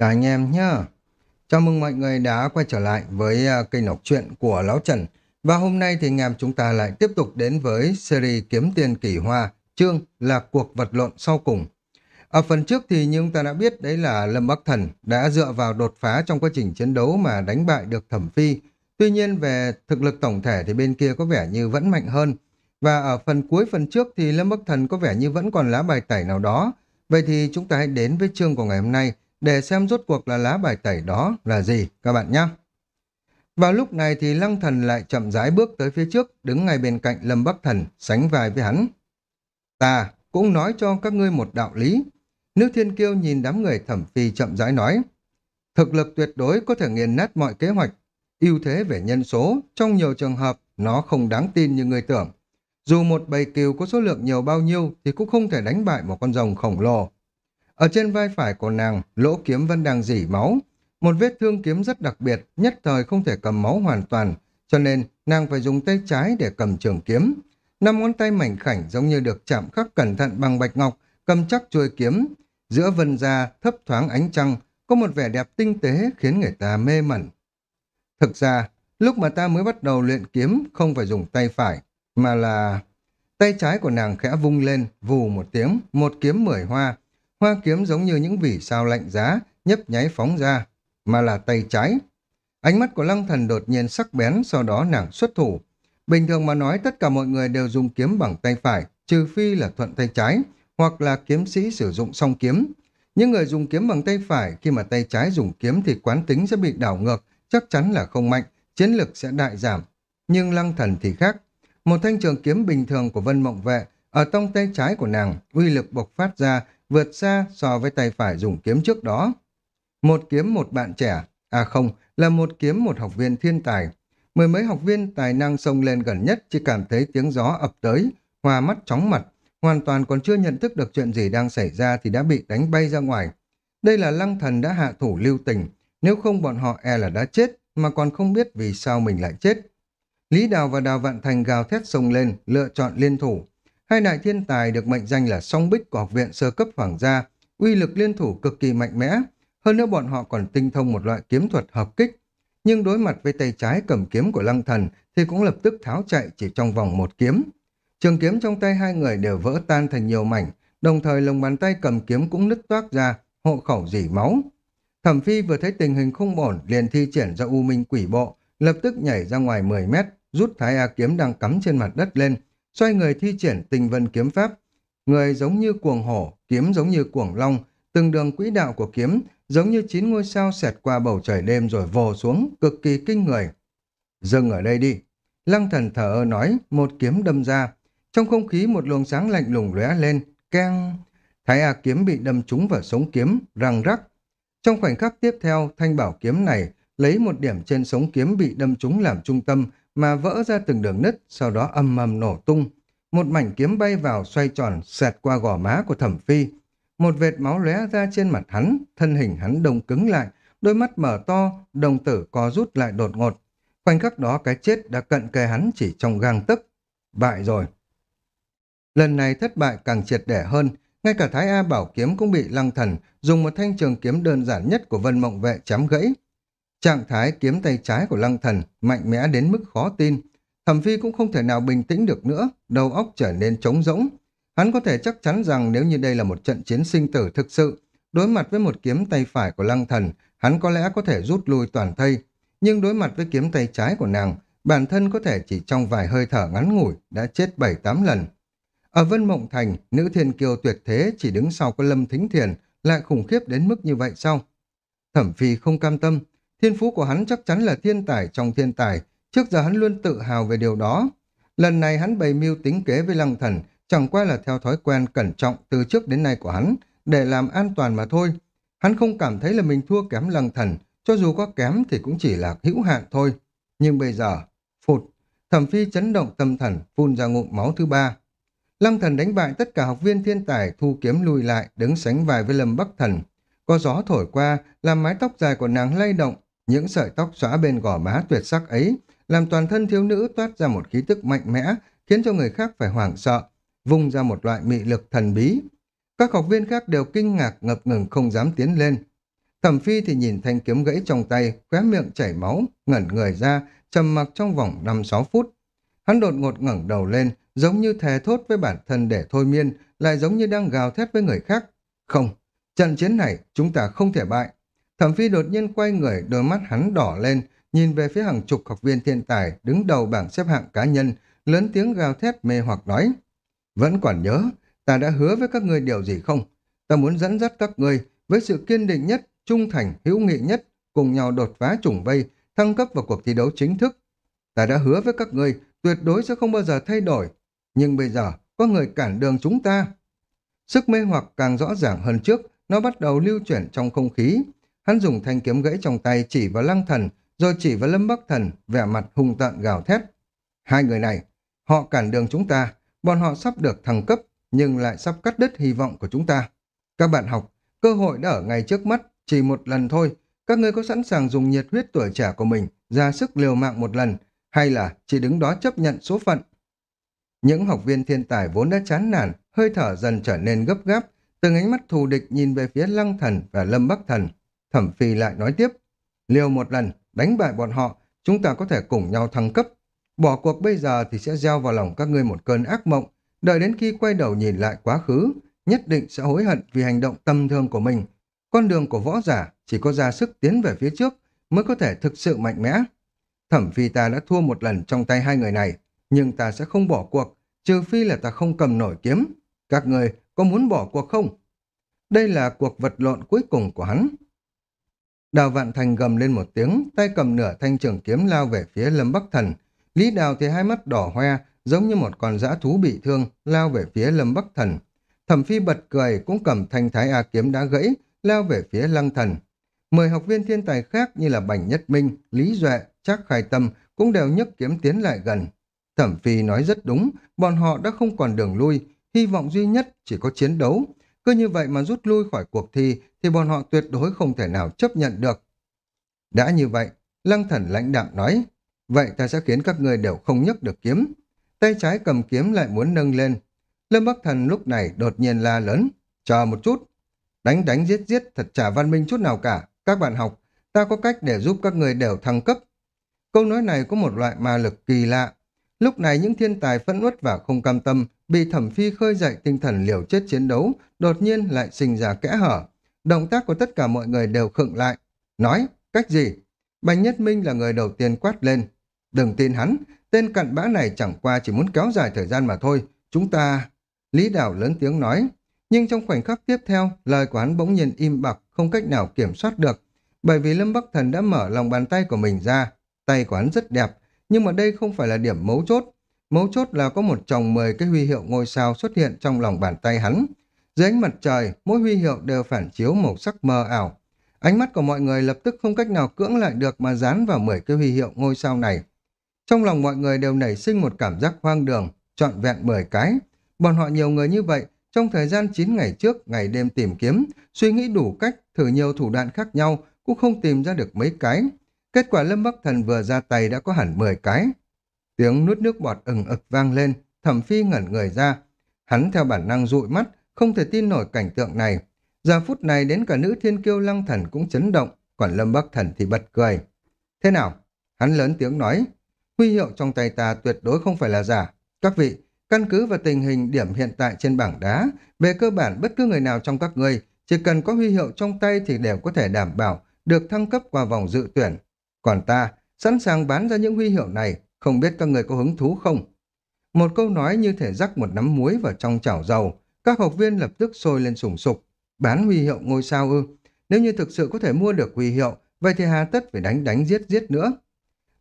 Cả anh em nhá. Chào mừng mọi người đã quay trở lại với à, kênh đọc truyện của Lão Trần. Và hôm nay thì anh em chúng ta lại tiếp tục đến với series Kiếm Tiền Kỳ Hoa, chương là cuộc vật lộn sau cùng. Ở phần trước thì như chúng ta đã biết đấy là Lâm Bắc Thần đã dựa vào đột phá trong quá trình chiến đấu mà đánh bại được Thẩm Phi. Tuy nhiên về thực lực tổng thể thì bên kia có vẻ như vẫn mạnh hơn. Và ở phần cuối phần trước thì Lâm Bắc Thần có vẻ như vẫn còn lá bài tẩy nào đó. Vậy thì chúng ta hãy đến với chương của ngày hôm nay để xem rốt cuộc là lá bài tẩy đó là gì các bạn nhé. Vào lúc này thì Lăng Thần lại chậm rãi bước tới phía trước, đứng ngay bên cạnh Lâm Bắc Thần, sánh vai với hắn. Ta cũng nói cho các ngươi một đạo lý. Nữ Thiên Kiêu nhìn đám người thẩm phi chậm rãi nói. Thực lực tuyệt đối có thể nghiền nát mọi kế hoạch. ưu thế về nhân số, trong nhiều trường hợp, nó không đáng tin như người tưởng. Dù một bầy kiều có số lượng nhiều bao nhiêu thì cũng không thể đánh bại một con rồng khổng lồ. Ở trên vai phải của nàng, lỗ kiếm vẫn đang dỉ máu. Một vết thương kiếm rất đặc biệt, nhất thời không thể cầm máu hoàn toàn, cho nên nàng phải dùng tay trái để cầm trường kiếm. Năm ngón tay mảnh khảnh giống như được chạm khắc cẩn thận bằng bạch ngọc, cầm chắc chuôi kiếm. Giữa vân da thấp thoáng ánh trăng, có một vẻ đẹp tinh tế khiến người ta mê mẩn. Thực ra, lúc mà ta mới bắt đầu luyện kiếm không phải dùng tay phải, mà là... Tay trái của nàng khẽ vung lên, vù một tiếng, một kiếm mười hoa, Hoa kiếm giống như những vỉ sao lạnh giá, nhấp nháy phóng ra, mà là tay trái. Ánh mắt của lăng thần đột nhiên sắc bén, sau đó nàng xuất thủ. Bình thường mà nói tất cả mọi người đều dùng kiếm bằng tay phải, trừ phi là thuận tay trái, hoặc là kiếm sĩ sử dụng song kiếm. Những người dùng kiếm bằng tay phải, khi mà tay trái dùng kiếm thì quán tính sẽ bị đảo ngược, chắc chắn là không mạnh, chiến lực sẽ đại giảm. Nhưng lăng thần thì khác. Một thanh trường kiếm bình thường của Vân Mộng Vệ, ở tông tay trái của nàng, uy lực bộc phát ra vượt xa so với tay phải dùng kiếm trước đó. Một kiếm một bạn trẻ, à không, là một kiếm một học viên thiên tài. Mười mấy học viên tài năng xông lên gần nhất chỉ cảm thấy tiếng gió ập tới, hoa mắt chóng mặt, hoàn toàn còn chưa nhận thức được chuyện gì đang xảy ra thì đã bị đánh bay ra ngoài. Đây là lăng thần đã hạ thủ lưu tình, nếu không bọn họ e là đã chết, mà còn không biết vì sao mình lại chết. Lý Đào và Đào Vạn Thành gào thét xông lên, lựa chọn liên thủ. Hai đại thiên tài được mệnh danh là song bích của học viện sơ cấp hoàng gia, uy lực liên thủ cực kỳ mạnh mẽ. Hơn nữa bọn họ còn tinh thông một loại kiếm thuật hợp kích. Nhưng đối mặt với tay trái cầm kiếm của lăng thần thì cũng lập tức tháo chạy chỉ trong vòng một kiếm. Trường kiếm trong tay hai người đều vỡ tan thành nhiều mảnh, đồng thời lồng bàn tay cầm kiếm cũng nứt toác ra, hộ khẩu dỉ máu. Thẩm Phi vừa thấy tình hình không ổn, liền thi triển ra U Minh Quỷ Bộ, lập tức nhảy ra ngoài 10 mét, rút Thái A kiếm đang cắm trên mặt đất lên, xoay người thi triển tình vân kiếm pháp. Người giống như cuồng hổ, kiếm giống như cuồng long, từng đường quỹ đạo của kiếm giống như chín ngôi sao xẹt qua bầu trời đêm rồi vồ xuống, cực kỳ kinh người. Dừng ở đây đi. Lăng thần thở ơ nói, một kiếm đâm ra. Trong không khí một luồng sáng lạnh lùng lóe lên, keng. Thái A kiếm bị đâm trúng vào sống kiếm, răng rắc. Trong khoảnh khắc tiếp theo, thanh bảo kiếm này lấy một điểm trên sống kiếm bị đâm trúng làm trung tâm, mà vỡ ra từng đường nứt, sau đó âm mầm nổ tung. Một mảnh kiếm bay vào xoay tròn, xẹt qua gò má của thẩm phi. Một vệt máu lóe ra trên mặt hắn, thân hình hắn đông cứng lại, đôi mắt mở to, đồng tử co rút lại đột ngột. Khoảnh khắc đó cái chết đã cận kề hắn chỉ trong gang tức. Bại rồi. Lần này thất bại càng triệt để hơn, ngay cả Thái A Bảo Kiếm cũng bị lăng thần dùng một thanh trường kiếm đơn giản nhất của Vân Mộng Vệ chém gãy. Trạng thái kiếm tay trái của lăng thần mạnh mẽ đến mức khó tin. Thẩm Phi cũng không thể nào bình tĩnh được nữa, đầu óc trở nên trống rỗng. Hắn có thể chắc chắn rằng nếu như đây là một trận chiến sinh tử thực sự, đối mặt với một kiếm tay phải của lăng thần, hắn có lẽ có thể rút lui toàn thây. Nhưng đối mặt với kiếm tay trái của nàng, bản thân có thể chỉ trong vài hơi thở ngắn ngủi đã chết bảy tám lần. Ở Vân Mộng Thành, nữ thiên kiêu tuyệt thế chỉ đứng sau có lâm thính thiền lại khủng khiếp đến mức như vậy sao? Thẩm Phi không cam tâm, Thiên phú của hắn chắc chắn là thiên tài trong thiên tài, trước giờ hắn luôn tự hào về điều đó. Lần này hắn bày mưu tính kế với lăng thần, chẳng qua là theo thói quen cẩn trọng từ trước đến nay của hắn, để làm an toàn mà thôi. Hắn không cảm thấy là mình thua kém lăng thần, cho dù có kém thì cũng chỉ là hữu hạn thôi. Nhưng bây giờ, phụt, thẩm phi chấn động tâm thần, phun ra ngụm máu thứ ba. Lăng thần đánh bại tất cả học viên thiên tài thu kiếm lùi lại, đứng sánh vai với lâm bắc thần. Có gió thổi qua, làm mái tóc dài của nàng lay động, những sợi tóc xóa bên gò má tuyệt sắc ấy làm toàn thân thiếu nữ toát ra một khí tức mạnh mẽ, khiến cho người khác phải hoảng sợ, vung ra một loại mị lực thần bí. Các học viên khác đều kinh ngạc ngập ngừng không dám tiến lên. Thẩm Phi thì nhìn thanh kiếm gãy trong tay, khóe miệng chảy máu, ngẩn người ra, trầm mặc trong vòng 5-6 phút. Hắn đột ngột ngẩng đầu lên, giống như thề thốt với bản thân để thôi miên, lại giống như đang gào thét với người khác. Không, trận chiến này chúng ta không thể bại. Thẩm Phi đột nhiên quay người, đôi mắt hắn đỏ lên, nhìn về phía hàng chục học viên thiên tài đứng đầu bảng xếp hạng cá nhân, lớn tiếng gào thét mê hoặc nói. Vẫn còn nhớ, ta đã hứa với các ngươi điều gì không? Ta muốn dẫn dắt các ngươi với sự kiên định nhất, trung thành, hữu nghị nhất, cùng nhau đột phá chủng vây, thăng cấp vào cuộc thi đấu chính thức. Ta đã hứa với các ngươi tuyệt đối sẽ không bao giờ thay đổi. Nhưng bây giờ, có người cản đường chúng ta. Sức mê hoặc càng rõ ràng hơn trước, nó bắt đầu lưu chuyển trong không khí. Hắn dùng thanh kiếm gãy trong tay chỉ vào lăng thần, rồi chỉ vào lâm bắc thần, vẻ mặt hung tợn gào thét. Hai người này, họ cản đường chúng ta, bọn họ sắp được thăng cấp, nhưng lại sắp cắt đứt hy vọng của chúng ta. Các bạn học, cơ hội đã ở ngay trước mắt, chỉ một lần thôi. Các ngươi có sẵn sàng dùng nhiệt huyết tuổi trẻ của mình ra sức liều mạng một lần, hay là chỉ đứng đó chấp nhận số phận? Những học viên thiên tài vốn đã chán nản, hơi thở dần trở nên gấp gáp, từng ánh mắt thù địch nhìn về phía lăng thần và lâm bắc thần. Thẩm phi lại nói tiếp, liều một lần, đánh bại bọn họ, chúng ta có thể cùng nhau thăng cấp. Bỏ cuộc bây giờ thì sẽ gieo vào lòng các ngươi một cơn ác mộng, đợi đến khi quay đầu nhìn lại quá khứ, nhất định sẽ hối hận vì hành động tâm thương của mình. Con đường của võ giả chỉ có ra sức tiến về phía trước mới có thể thực sự mạnh mẽ. Thẩm phi ta đã thua một lần trong tay hai người này, nhưng ta sẽ không bỏ cuộc, trừ phi là ta không cầm nổi kiếm. Các người có muốn bỏ cuộc không? Đây là cuộc vật lộn cuối cùng của hắn. Đào Vạn Thành gầm lên một tiếng, tay cầm nửa thanh trường kiếm lao về phía Lâm Bắc Thần. Lý Đào thì hai mắt đỏ hoe, giống như một con dã thú bị thương, lao về phía Lâm Bắc Thần. Thẩm Phi bật cười cũng cầm thanh thái A kiếm đã gãy, lao về phía Lăng Thần. Mười học viên thiên tài khác như là Bành Nhất Minh, Lý Duệ, Trác Khai Tâm cũng đều nhấc kiếm tiến lại gần. Thẩm Phi nói rất đúng, bọn họ đã không còn đường lui, hy vọng duy nhất chỉ có chiến đấu. Cứ như vậy mà rút lui khỏi cuộc thi thì bọn họ tuyệt đối không thể nào chấp nhận được. Đã như vậy, Lăng Thần lãnh đạm nói, vậy ta sẽ khiến các người đều không nhấc được kiếm. Tay trái cầm kiếm lại muốn nâng lên. Lâm Bắc Thần lúc này đột nhiên la lớn, chờ một chút. Đánh đánh giết giết thật chả văn minh chút nào cả. Các bạn học, ta có cách để giúp các người đều thăng cấp. Câu nói này có một loại ma lực kỳ lạ. Lúc này những thiên tài phẫn uất và không cam tâm bị thẩm phi khơi dậy tinh thần liều chết chiến đấu, đột nhiên lại sinh ra kẽ hở. Động tác của tất cả mọi người đều khựng lại. Nói, cách gì? Bành Nhất Minh là người đầu tiên quát lên. Đừng tin hắn, tên cặn bã này chẳng qua chỉ muốn kéo dài thời gian mà thôi. Chúng ta... Lý Đảo lớn tiếng nói. Nhưng trong khoảnh khắc tiếp theo, lời của hắn bỗng nhiên im bặt, không cách nào kiểm soát được. Bởi vì Lâm Bắc Thần đã mở lòng bàn tay của mình ra. Tay của hắn rất đẹp, nhưng mà đây không phải là điểm mấu chốt. Mấu chốt là có một chồng 10 cái huy hiệu ngôi sao xuất hiện trong lòng bàn tay hắn. Dưới ánh mặt trời, mỗi huy hiệu đều phản chiếu màu sắc mờ ảo. Ánh mắt của mọi người lập tức không cách nào cưỡng lại được mà dán vào 10 cái huy hiệu ngôi sao này. Trong lòng mọi người đều nảy sinh một cảm giác hoang đường, trọn vẹn 10 cái. Bọn họ nhiều người như vậy, trong thời gian 9 ngày trước, ngày đêm tìm kiếm, suy nghĩ đủ cách, thử nhiều thủ đoạn khác nhau, cũng không tìm ra được mấy cái. Kết quả Lâm Bắc Thần vừa ra tay đã có hẳn 10 cái. Tiếng nuốt nước bọt ừng ực vang lên, thẩm phi ngẩn người ra. Hắn theo bản năng dụi mắt, không thể tin nổi cảnh tượng này. Giờ phút này đến cả nữ thiên kiêu lăng thần cũng chấn động, còn Lâm Bắc Thần thì bật cười. Thế nào? Hắn lớn tiếng nói. Huy hiệu trong tay ta tuyệt đối không phải là giả. Các vị, căn cứ vào tình hình điểm hiện tại trên bảng đá, về cơ bản bất cứ người nào trong các ngươi chỉ cần có huy hiệu trong tay thì đều có thể đảm bảo được thăng cấp qua vòng dự tuyển. Còn ta, sẵn sàng bán ra những huy hiệu này, không biết các người có hứng thú không? Một câu nói như thể rắc một nắm muối vào trong chảo dầu, các học viên lập tức sôi lên sùng sục. Bán huy hiệu ngôi sao ư? Nếu như thực sự có thể mua được huy hiệu, vậy thì hà tất phải đánh đánh giết giết nữa.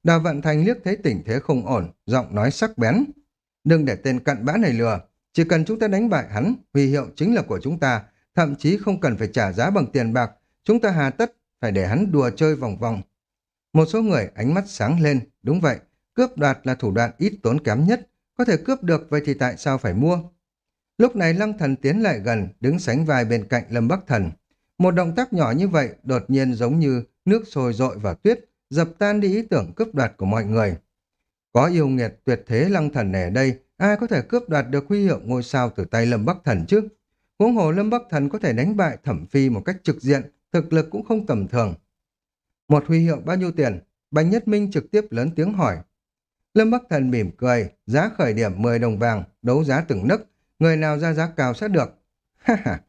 Đào Vạn Thành liếc thấy tình thế không ổn, giọng nói sắc bén. Đừng để tên cặn bã này lừa, chỉ cần chúng ta đánh bại hắn, huy hiệu chính là của chúng ta, thậm chí không cần phải trả giá bằng tiền bạc, chúng ta hà tất phải để hắn đùa chơi vòng vòng. Một số người ánh mắt sáng lên, đúng vậy, cướp đoạt là thủ đoạn ít tốn kém nhất, có thể cướp được vậy thì tại sao phải mua? Lúc này Lăng Thần tiến lại gần, đứng sánh vai bên cạnh Lâm Bắc Thần. Một động tác nhỏ như vậy đột nhiên giống như nước sôi rội vào tuyết, dập tan đi ý tưởng cướp đoạt của mọi người. Có yêu nghiệt tuyệt thế Lăng Thần này ở đây, ai có thể cướp đoạt được huy hiệu ngôi sao từ tay Lâm Bắc Thần chứ? Huống hồ Lâm Bắc Thần có thể đánh bại Thẩm Phi một cách trực diện, thực lực cũng không tầm thường. Một huy hiệu bao nhiêu tiền? Bạch Nhất Minh trực tiếp lớn tiếng hỏi. Lâm Bắc Thần mỉm cười, giá khởi điểm 10 đồng vàng, đấu giá từng nấc, người nào ra giá cao sẽ được. Ha ha,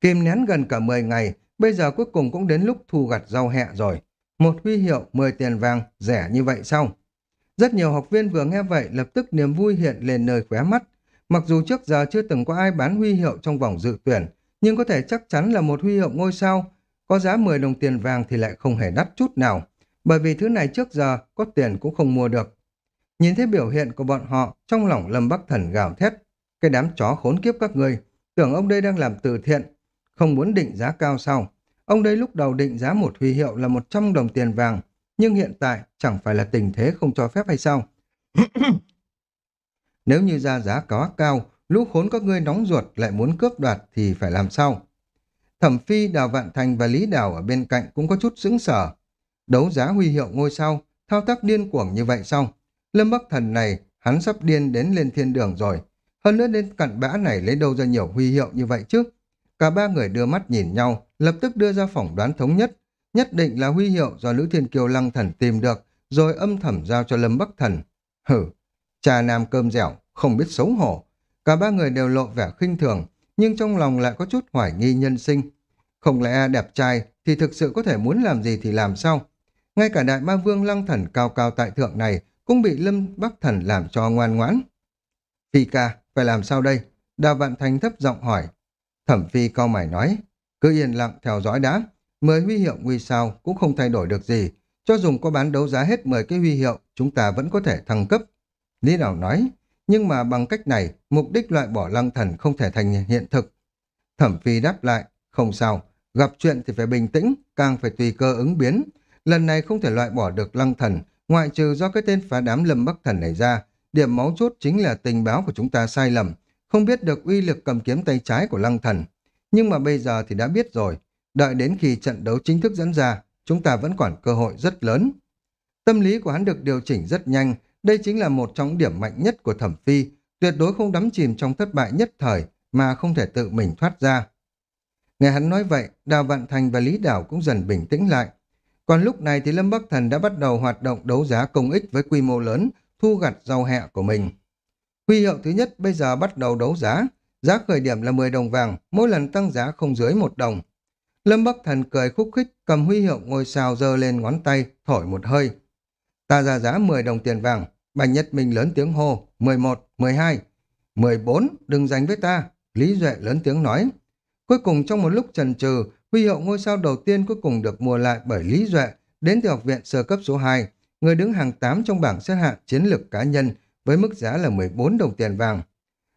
kìm nén gần cả 10 ngày, bây giờ cuối cùng cũng đến lúc thu gặt rau hẹ rồi. Một huy hiệu 10 tiền vàng, rẻ như vậy sao? Rất nhiều học viên vừa nghe vậy lập tức niềm vui hiện lên nơi khóe mắt. Mặc dù trước giờ chưa từng có ai bán huy hiệu trong vòng dự tuyển, nhưng có thể chắc chắn là một huy hiệu ngôi sao, có giá 10 đồng tiền vàng thì lại không hề đắt chút nào, bởi vì thứ này trước giờ có tiền cũng không mua được. Nhìn thấy biểu hiện của bọn họ, trong lòng Lâm Bắc Thần gào thét, cái đám chó khốn kiếp các ngươi, tưởng ông đây đang làm từ thiện, không muốn định giá cao sao? Ông đây lúc đầu định giá một huy hiệu là 100 đồng tiền vàng, nhưng hiện tại chẳng phải là tình thế không cho phép hay sao? Nếu như ra giá quá cao, lũ khốn các ngươi nóng ruột lại muốn cướp đoạt thì phải làm sao? Thẩm Phi, Đào Vạn Thành và Lý Đào ở bên cạnh cũng có chút sững sở. Đấu giá huy hiệu ngôi sao, thao tác điên cuồng như vậy sao? Lâm Bắc Thần này, hắn sắp điên đến lên thiên đường rồi. Hơn nữa đến cặn bã này lấy đâu ra nhiều huy hiệu như vậy chứ? Cả ba người đưa mắt nhìn nhau, lập tức đưa ra phỏng đoán thống nhất. Nhất định là huy hiệu do Lữ Thiên Kiều Lăng Thần tìm được, rồi âm thầm giao cho Lâm Bắc Thần. Hử, cha nam cơm dẻo, không biết xấu hổ. Cả ba người đều lộ vẻ khinh thường, nhưng trong lòng lại có chút hoài nghi nhân sinh. Không lẽ đẹp trai thì thực sự có thể muốn làm gì thì làm sao? Ngay cả đại ma vương lăng thần cao cao tại thượng này cũng bị Lâm Bắc Thần làm cho ngoan ngoãn. Phi ca, phải làm sao đây? Đào Vạn Thành thấp giọng hỏi. Thẩm Phi cao mày nói, cứ yên lặng theo dõi đã. Mười huy hiệu nguy sao cũng không thay đổi được gì. Cho dùng có bán đấu giá hết 10 cái huy hiệu, chúng ta vẫn có thể thăng cấp. Lý Đào nói, nhưng mà bằng cách này, mục đích loại bỏ lăng thần không thể thành hiện thực. Thẩm Phi đáp lại, không sao, gặp chuyện thì phải bình tĩnh, càng phải tùy cơ ứng biến. Lần này không thể loại bỏ được lăng thần, ngoại trừ do cái tên phá đám lâm bắc thần này ra. Điểm máu chốt chính là tình báo của chúng ta sai lầm, không biết được uy lực cầm kiếm tay trái của lăng thần. Nhưng mà bây giờ thì đã biết rồi, đợi đến khi trận đấu chính thức dẫn ra, chúng ta vẫn còn cơ hội rất lớn. Tâm lý của hắn được điều chỉnh rất nhanh, đây chính là một trong điểm mạnh nhất của thẩm phi, tuyệt đối không đắm chìm trong thất bại nhất thời mà không thể tự mình thoát ra. Nghe hắn nói vậy, Đào Vạn Thành và Lý Đảo cũng dần bình tĩnh lại. Còn lúc này thì Lâm Bắc Thần đã bắt đầu hoạt động đấu giá công ích với quy mô lớn, thu gặt rau hẹ của mình. Huy hiệu thứ nhất bây giờ bắt đầu đấu giá, giá khởi điểm là 10 đồng vàng, mỗi lần tăng giá không dưới một đồng. Lâm Bắc Thần cười khúc khích, cầm huy hiệu ngôi sao giơ lên ngón tay, thổi một hơi. Ta ra giá 10 đồng tiền vàng, Bạch Nhất Minh lớn tiếng hô, 11, 12, 14, đừng giành với ta, Lý Duệ lớn tiếng nói. Cuối cùng trong một lúc trần trừ, huy hiệu ngôi sao đầu tiên cuối cùng được mua lại bởi Lý Duệ, đến từ học viện sơ cấp số 2, người đứng hàng 8 trong bảng xếp hạng chiến lược cá nhân với mức giá là 14 đồng tiền vàng.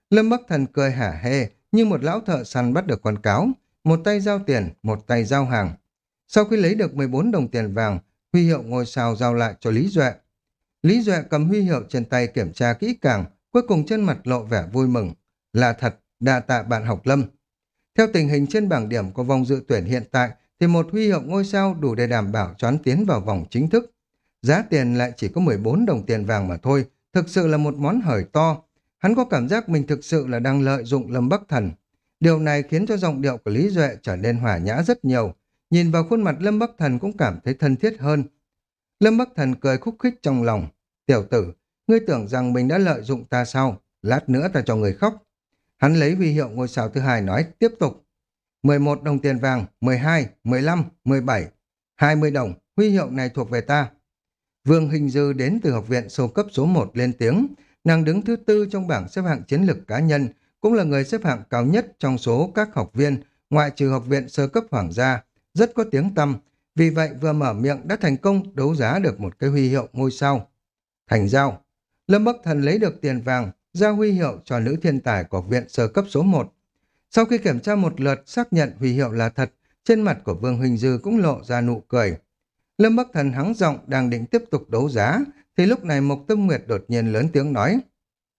Lâm Bắc Thần cười hả hê như một lão thợ săn bắt được con cáo, một tay giao tiền, một tay giao hàng. Sau khi lấy được 14 đồng tiền vàng, huy hiệu ngôi sao giao lại cho Lý Duệ. Lý Duệ cầm huy hiệu trên tay kiểm tra kỹ càng, cuối cùng trên mặt lộ vẻ vui mừng. Là thật, đa tạ bạn học lâm. Theo tình hình trên bảng điểm của vòng dự tuyển hiện tại, thì một huy hiệu ngôi sao đủ để đảm bảo choán tiến vào vòng chính thức. Giá tiền lại chỉ có 14 đồng tiền vàng mà thôi, thực sự là một món hời to. Hắn có cảm giác mình thực sự là đang lợi dụng Lâm Bắc Thần. Điều này khiến cho giọng điệu của Lý Duệ trở nên hòa nhã rất nhiều. Nhìn vào khuôn mặt Lâm Bắc Thần cũng cảm thấy thân thiết hơn. Lâm Bắc Thần cười khúc khích trong lòng. Tiểu tử, ngươi tưởng rằng mình đã lợi dụng ta sao? Lát nữa ta cho người khóc. Hắn lấy huy hiệu ngôi sao thứ hai nói tiếp tục. 11 đồng tiền vàng, 12, 15, 17, 20 đồng, huy hiệu này thuộc về ta. Vương Hình Dư đến từ học viện sâu cấp số 1 lên tiếng, nàng đứng thứ tư trong bảng xếp hạng chiến lược cá nhân, cũng là người xếp hạng cao nhất trong số các học viên, ngoại trừ học viện sơ cấp hoàng gia, rất có tiếng tăm, vì vậy vừa mở miệng đã thành công đấu giá được một cái huy hiệu ngôi sao. Thành giao, Lâm Bắc Thần lấy được tiền vàng, giao huy hiệu cho nữ thiên tài của viện sơ cấp số 1. Sau khi kiểm tra một lượt xác nhận huy hiệu là thật, trên mặt của Vương Huỳnh Dư cũng lộ ra nụ cười. Lâm Bắc Thần hắng giọng đang định tiếp tục đấu giá, thì lúc này Mộc Tâm Nguyệt đột nhiên lớn tiếng nói.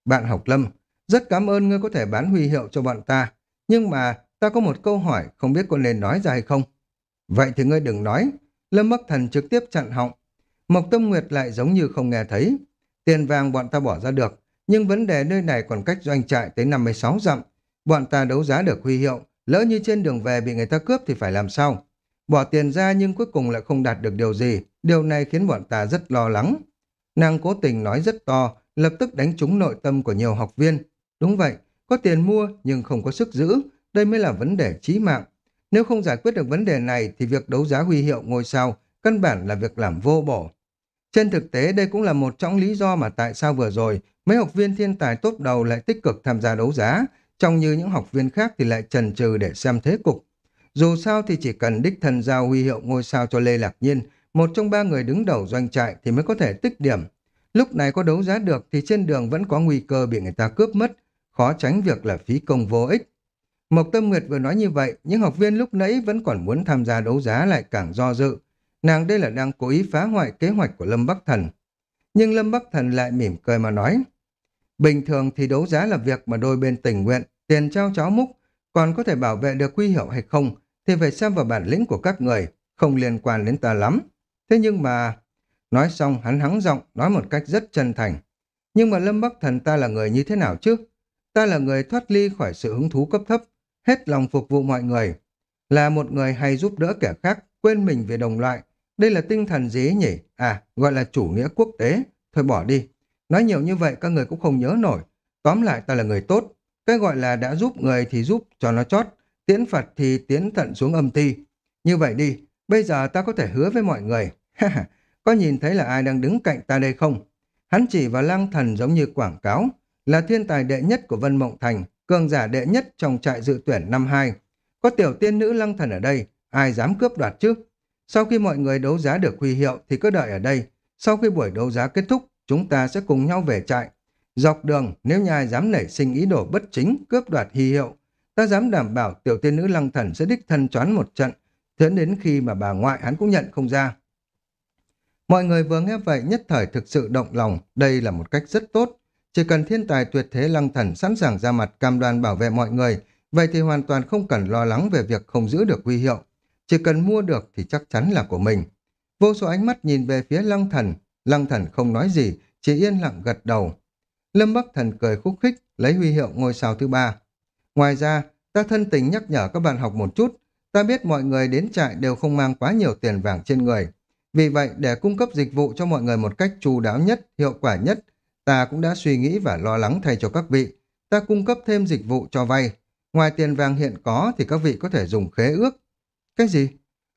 Bạn học Lâm, rất cảm ơn ngươi có thể bán huy hiệu cho bọn ta, nhưng mà ta có một câu hỏi không biết có nên nói ra hay không. Vậy thì ngươi đừng nói. Lâm Bắc Thần trực tiếp chặn họng. Mộc Tâm Nguyệt lại giống như không nghe thấy. Tiền vàng bọn ta bỏ ra được, nhưng vấn đề nơi này còn cách doanh trại tới 56 dặm. Bọn ta đấu giá được huy hiệu, lỡ như trên đường về bị người ta cướp thì phải làm sao? Bỏ tiền ra nhưng cuối cùng lại không đạt được điều gì, điều này khiến bọn ta rất lo lắng. Nàng cố tình nói rất to, lập tức đánh trúng nội tâm của nhiều học viên. Đúng vậy, có tiền mua nhưng không có sức giữ, đây mới là vấn đề chí mạng. Nếu không giải quyết được vấn đề này thì việc đấu giá huy hiệu ngôi sao căn bản là việc làm vô bổ. Trên thực tế đây cũng là một trong lý do mà tại sao vừa rồi mấy học viên thiên tài tốt đầu lại tích cực tham gia đấu giá, trong như những học viên khác thì lại trần trừ để xem thế cục. Dù sao thì chỉ cần đích thần giao huy hiệu ngôi sao cho Lê Lạc Nhiên, một trong ba người đứng đầu doanh trại thì mới có thể tích điểm. Lúc này có đấu giá được thì trên đường vẫn có nguy cơ bị người ta cướp mất, khó tránh việc là phí công vô ích. Mộc Tâm Nguyệt vừa nói như vậy, những học viên lúc nãy vẫn còn muốn tham gia đấu giá lại càng do dự. Nàng đây là đang cố ý phá hoại kế hoạch của Lâm Bắc Thần. Nhưng Lâm Bắc Thần lại mỉm cười mà nói, bình thường thì đấu giá là việc mà đôi bên tình nguyện, tiền trao cháo múc, còn có thể bảo vệ được quy hiệu hay không thì phải xem vào bản lĩnh của các người, không liên quan đến ta lắm. Thế nhưng mà... Nói xong hắn hắng giọng, nói một cách rất chân thành. Nhưng mà Lâm Bắc Thần ta là người như thế nào chứ? Ta là người thoát ly khỏi sự hứng thú cấp thấp, hết lòng phục vụ mọi người. Là một người hay giúp đỡ kẻ khác, quên mình về đồng loại. Đây là tinh thần gì nhỉ? À, gọi là chủ nghĩa quốc tế. Thôi bỏ đi. Nói nhiều như vậy các người cũng không nhớ nổi. Tóm lại ta là người tốt. Cái gọi là đã giúp người thì giúp cho nó chót. Tiễn Phật thì tiến thận xuống âm ti. Như vậy đi, bây giờ ta có thể hứa với mọi người. có nhìn thấy là ai đang đứng cạnh ta đây không? Hắn chỉ vào lang thần giống như quảng cáo, là thiên tài đệ nhất của Vân Mộng Thành, cường giả đệ nhất trong trại dự tuyển năm 2. Có tiểu tiên nữ lăng thần ở đây, ai dám cướp đoạt chứ? Sau khi mọi người đấu giá được huy hiệu thì cứ đợi ở đây. Sau khi buổi đấu giá kết thúc, chúng ta sẽ cùng nhau về trại. Dọc đường, nếu nhà ai dám nảy sinh ý đồ bất chính, cướp đoạt huy hiệu, ta dám đảm bảo tiểu tiên nữ lăng thần sẽ đích thân choán một trận, dẫn đến khi mà bà ngoại hắn cũng nhận không ra. Mọi người vừa nghe vậy nhất thời thực sự động lòng, đây là một cách rất tốt. Chỉ cần thiên tài tuyệt thế lăng thần sẵn sàng ra mặt cam đoan bảo vệ mọi người, vậy thì hoàn toàn không cần lo lắng về việc không giữ được huy hiệu. Chỉ cần mua được thì chắc chắn là của mình. Vô số ánh mắt nhìn về phía lăng thần, lăng thần không nói gì, chỉ yên lặng gật đầu. Lâm Bắc Thần cười khúc khích, lấy huy hiệu ngôi sao thứ ba. Ngoài ra, ta thân tình nhắc nhở các bạn học một chút, ta biết mọi người đến trại đều không mang quá nhiều tiền vàng trên người. Vì vậy, để cung cấp dịch vụ cho mọi người một cách chu đáo nhất, hiệu quả nhất, ta cũng đã suy nghĩ và lo lắng thay cho các vị. Ta cung cấp thêm dịch vụ cho vay. Ngoài tiền vàng hiện có thì các vị có thể dùng khế ước. Cái gì?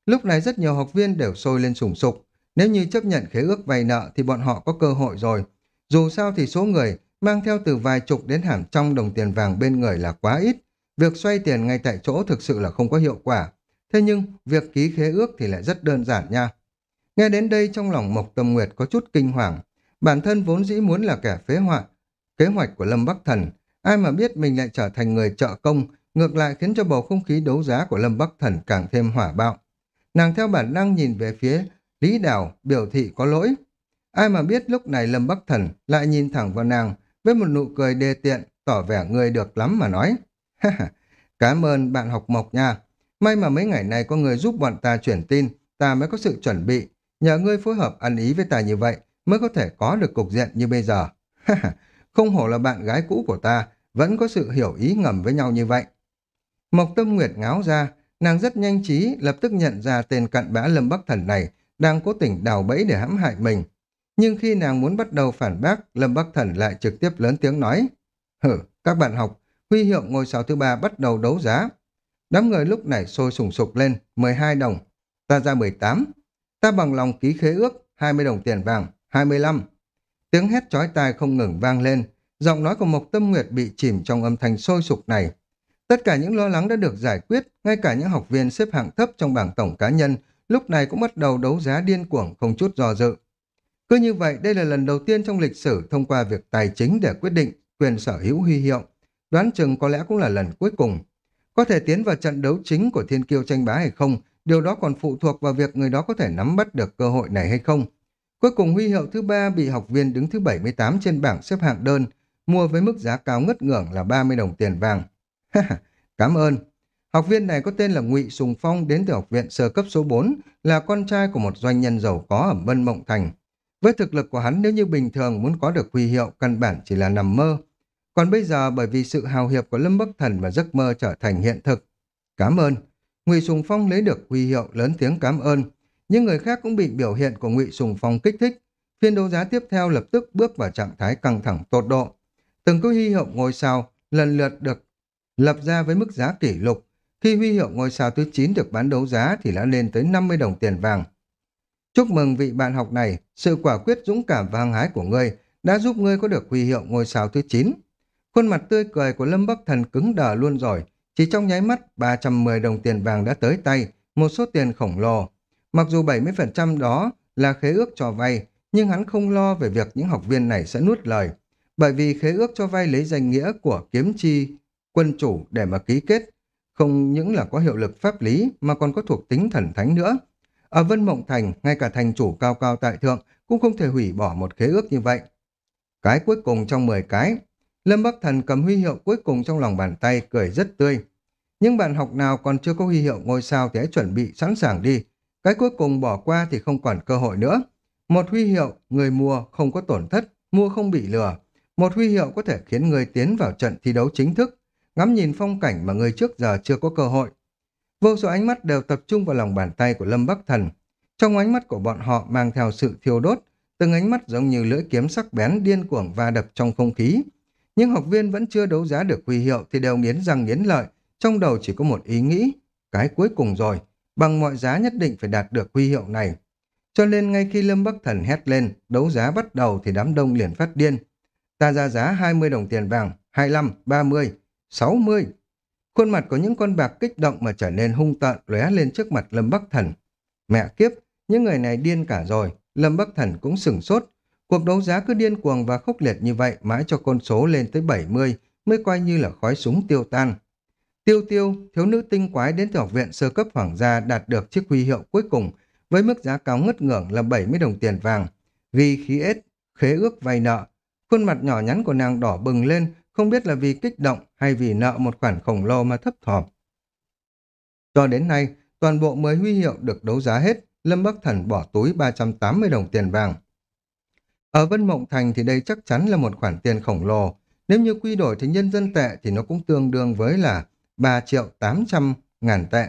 Lúc này rất nhiều học viên đều sôi lên sùng sục. Nếu như chấp nhận khế ước vay nợ thì bọn họ có cơ hội rồi. Dù sao thì số người mang theo từ vài chục đến hàng trăm đồng tiền vàng bên người là quá ít. Việc xoay tiền ngay tại chỗ thực sự là không có hiệu quả. Thế nhưng, việc ký khế ước thì lại rất đơn giản nha. Nghe đến đây trong lòng Mộc Tâm Nguyệt có chút kinh hoàng. Bản thân vốn dĩ muốn là kẻ phế hoại. Kế hoạch của Lâm Bắc Thần, ai mà biết mình lại trở thành người trợ công, ngược lại khiến cho bầu không khí đấu giá của Lâm Bắc Thần càng thêm hỏa bạo. Nàng theo bản năng nhìn về phía Lý Đào, biểu thị có lỗi. Ai mà biết lúc này Lâm Bắc Thần lại nhìn thẳng vào nàng với một nụ cười đê tiện, tỏ vẻ người được lắm mà nói. Cảm ơn bạn học Mộc nha. May mà mấy ngày này có người giúp bọn ta chuyển tin, ta mới có sự chuẩn bị. Nhờ ngươi phối hợp ăn ý với ta như vậy, mới có thể có được cục diện như bây giờ. Không hổ là bạn gái cũ của ta, vẫn có sự hiểu ý ngầm với nhau như vậy. Mộc Tâm Nguyệt ngáo ra, nàng rất nhanh trí lập tức nhận ra tên cặn bã Lâm Bắc Thần này đang cố tình đào bẫy để hãm hại mình. Nhưng khi nàng muốn bắt đầu phản bác, Lâm Bắc Thần lại trực tiếp lớn tiếng nói. Hử, các bạn học, huy hiệu ngôi sao thứ ba bắt đầu đấu giá. Đám người lúc này sôi sùng sục lên, 12 đồng. Ta ra 18. Ta bằng lòng ký khế ước, 20 đồng tiền vàng, 25. Tiếng hét chói tai không ngừng vang lên, giọng nói của Mộc Tâm Nguyệt bị chìm trong âm thanh sôi sục này. Tất cả những lo lắng đã được giải quyết, ngay cả những học viên xếp hạng thấp trong bảng tổng cá nhân lúc này cũng bắt đầu đấu giá điên cuồng không chút do dự. Cứ như vậy, đây là lần đầu tiên trong lịch sử thông qua việc tài chính để quyết định quyền sở hữu huy hiệu. Đoán chừng có lẽ cũng là lần cuối cùng. Có thể tiến vào trận đấu chính của thiên kiêu tranh bá hay không, điều đó còn phụ thuộc vào việc người đó có thể nắm bắt được cơ hội này hay không. Cuối cùng huy hiệu thứ ba bị học viên đứng thứ 78 trên bảng xếp hạng đơn, mua với mức giá cao ngất ngưỡng là 30 đồng tiền vàng. Cảm ơn. Học viên này có tên là Ngụy Sùng Phong đến từ học viện sơ cấp số 4, là con trai của một doanh nhân giàu có ở Vân Mộng Thành. Với thực lực của hắn nếu như bình thường muốn có được huy hiệu căn bản chỉ là nằm mơ. Còn bây giờ bởi vì sự hào hiệp của Lâm Bắc Thần và giấc mơ trở thành hiện thực. Cảm ơn. Ngụy Sùng Phong lấy được huy hiệu lớn tiếng cảm ơn, những người khác cũng bị biểu hiện của Ngụy Sùng Phong kích thích. Phiên đấu giá tiếp theo lập tức bước vào trạng thái căng thẳng tột độ. Từng có huy hiệu ngôi sao lần lượt được lập ra với mức giá kỷ lục. Khi huy hiệu ngôi sao thứ 9 được bán đấu giá thì đã lên tới 50 đồng tiền vàng. Chúc mừng vị bạn học này, sự quả quyết dũng cảm và hăng hái của ngươi đã giúp ngươi có được huy hiệu ngôi sao thứ 9. Khuôn mặt tươi cười của Lâm Bắc Thần cứng đờ luôn rồi, chỉ trong nháy mắt 310 đồng tiền vàng đã tới tay, một số tiền khổng lồ. Mặc dù 70% đó là khế ước cho vay, nhưng hắn không lo về việc những học viên này sẽ nuốt lời, bởi vì khế ước cho vay lấy danh nghĩa của kiếm chi quân chủ để mà ký kết, không những là có hiệu lực pháp lý mà còn có thuộc tính thần thánh nữa. Ở Vân Mộng Thành, ngay cả thành chủ cao cao tại thượng cũng không thể hủy bỏ một khế ước như vậy. Cái cuối cùng trong 10 cái, Lâm Bắc Thần cầm huy hiệu cuối cùng trong lòng bàn tay cười rất tươi. Nhưng bạn học nào còn chưa có huy hiệu ngôi sao thì hãy chuẩn bị sẵn sàng đi. Cái cuối cùng bỏ qua thì không còn cơ hội nữa. Một huy hiệu, người mua không có tổn thất, mua không bị lừa. Một huy hiệu có thể khiến người tiến vào trận thi đấu chính thức, ngắm nhìn phong cảnh mà người trước giờ chưa có cơ hội. Vô số ánh mắt đều tập trung vào lòng bàn tay của Lâm Bắc Thần. Trong ánh mắt của bọn họ mang theo sự thiêu đốt, từng ánh mắt giống như lưỡi kiếm sắc bén điên cuồng va đập trong không khí. Nhưng học viên vẫn chưa đấu giá được huy hiệu thì đều nghiến răng nghiến lợi, trong đầu chỉ có một ý nghĩ, cái cuối cùng rồi, bằng mọi giá nhất định phải đạt được huy hiệu này. Cho nên ngay khi Lâm Bắc Thần hét lên, đấu giá bắt đầu thì đám đông liền phát điên. Ta ra giá 20 đồng tiền vàng, 25, 30, 60. Khuôn mặt của những con bạc kích động mà trở nên hung tợn lóe lên trước mặt Lâm Bắc Thần. Mẹ kiếp, những người này điên cả rồi, Lâm Bắc Thần cũng sửng sốt. Cuộc đấu giá cứ điên cuồng và khốc liệt như vậy mãi cho con số lên tới 70 mới coi như là khói súng tiêu tan. Tiêu tiêu, thiếu nữ tinh quái đến từ học viện sơ cấp hoàng gia đạt được chiếc huy hiệu cuối cùng với mức giá cao ngất ngưỡng là 70 đồng tiền vàng. Ghi khí ết, khế ước vay nợ. Khuôn mặt nhỏ nhắn của nàng đỏ bừng lên, không biết là vì kích động hay vì nợ một khoản khổng lồ mà thấp thỏm. Cho đến nay, toàn bộ 10 huy hiệu được đấu giá hết, Lâm Bắc Thần bỏ túi 380 đồng tiền vàng. Ở Vân Mộng Thành thì đây chắc chắn là một khoản tiền khổng lồ. Nếu như quy đổi thành nhân dân tệ thì nó cũng tương đương với là 3 triệu 800 ngàn tệ.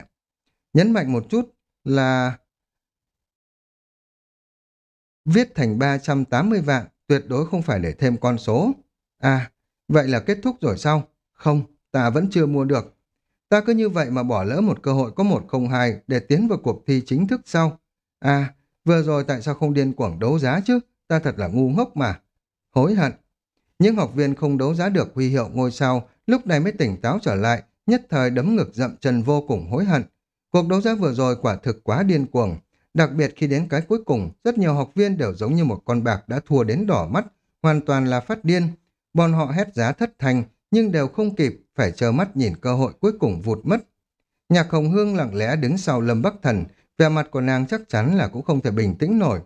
Nhấn mạnh một chút là viết thành 380 vạn tuyệt đối không phải để thêm con số. À, vậy là kết thúc rồi sao? Không, ta vẫn chưa mua được. Ta cứ như vậy mà bỏ lỡ một cơ hội có 102 để tiến vào cuộc thi chính thức sau. À, vừa rồi tại sao không điên cuồng đấu giá chứ? Ta thật là ngu ngốc mà. Hối hận. Những học viên không đấu giá được huy hiệu ngôi sao lúc này mới tỉnh táo trở lại, nhất thời đấm ngực dậm chân vô cùng hối hận. Cuộc đấu giá vừa rồi quả thực quá điên cuồng. Đặc biệt khi đến cái cuối cùng, rất nhiều học viên đều giống như một con bạc đã thua đến đỏ mắt, hoàn toàn là phát điên. Bọn họ hét giá thất thành, nhưng đều không kịp, phải chờ mắt nhìn cơ hội cuối cùng vụt mất. Nhạc Hồng Hương lặng lẽ đứng sau Lâm Bắc Thần, vẻ mặt của nàng chắc chắn là cũng không thể bình tĩnh nổi.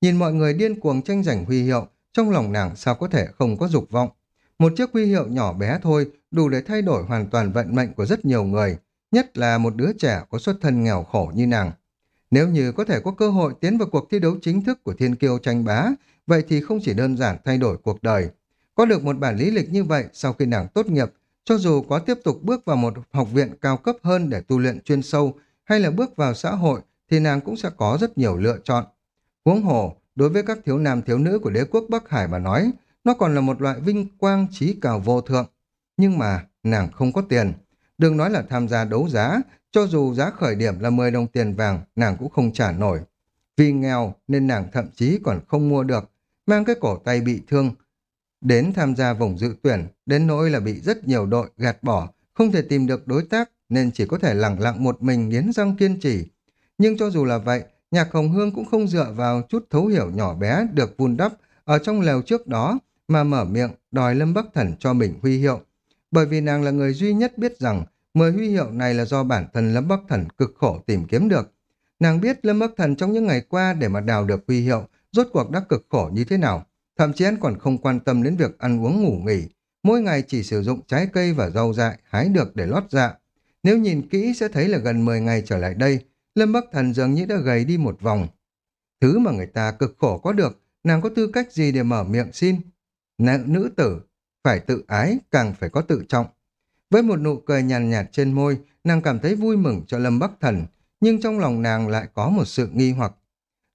Nhìn mọi người điên cuồng tranh giành huy hiệu, trong lòng nàng sao có thể không có dục vọng. Một chiếc huy hiệu nhỏ bé thôi, đủ để thay đổi hoàn toàn vận mệnh của rất nhiều người, nhất là một đứa trẻ có xuất thân nghèo khổ như nàng. Nếu như có thể có cơ hội tiến vào cuộc thi đấu chính thức của thiên kiêu tranh bá, vậy thì không chỉ đơn giản thay đổi cuộc đời. Có được một bản lý lịch như vậy sau khi nàng tốt nghiệp, cho dù có tiếp tục bước vào một học viện cao cấp hơn để tu luyện chuyên sâu, hay là bước vào xã hội, thì nàng cũng sẽ có rất nhiều lựa chọn. Huống hồ, đối với các thiếu nam thiếu nữ của đế quốc Bắc Hải mà nói, nó còn là một loại vinh quang trí cao vô thượng. Nhưng mà, nàng không có tiền. Đừng nói là tham gia đấu giá, cho dù giá khởi điểm là 10 đồng tiền vàng, nàng cũng không trả nổi. Vì nghèo nên nàng thậm chí còn không mua được, mang cái cổ tay bị thương. Đến tham gia vòng dự tuyển, đến nỗi là bị rất nhiều đội gạt bỏ, không thể tìm được đối tác nên chỉ có thể lặng lặng một mình nghiến răng kiên trì. Nhưng cho dù là vậy, Nhạc Hồng Hương cũng không dựa vào chút thấu hiểu nhỏ bé được vun đắp ở trong lều trước đó mà mở miệng đòi Lâm Bắc Thần cho mình huy hiệu. Bởi vì nàng là người duy nhất biết rằng mười huy hiệu này là do bản thân Lâm Bắc Thần cực khổ tìm kiếm được. Nàng biết Lâm Bắc Thần trong những ngày qua để mà đào được huy hiệu, rốt cuộc đã cực khổ như thế nào. Thậm chí hắn còn không quan tâm đến việc ăn uống ngủ nghỉ. Mỗi ngày chỉ sử dụng trái cây và rau dại hái được để lót dạ. Nếu nhìn kỹ sẽ thấy là gần 10 ngày trở lại đây, Lâm Bắc Thần dường như đã gầy đi một vòng. Thứ mà người ta cực khổ có được, nàng có tư cách gì để mở miệng xin? Nữ, nữ tử, phải tự ái, càng phải có tự trọng. Với một nụ cười nhàn nhạt, nhạt trên môi, nàng cảm thấy vui mừng cho Lâm Bắc Thần, nhưng trong lòng nàng lại có một sự nghi hoặc.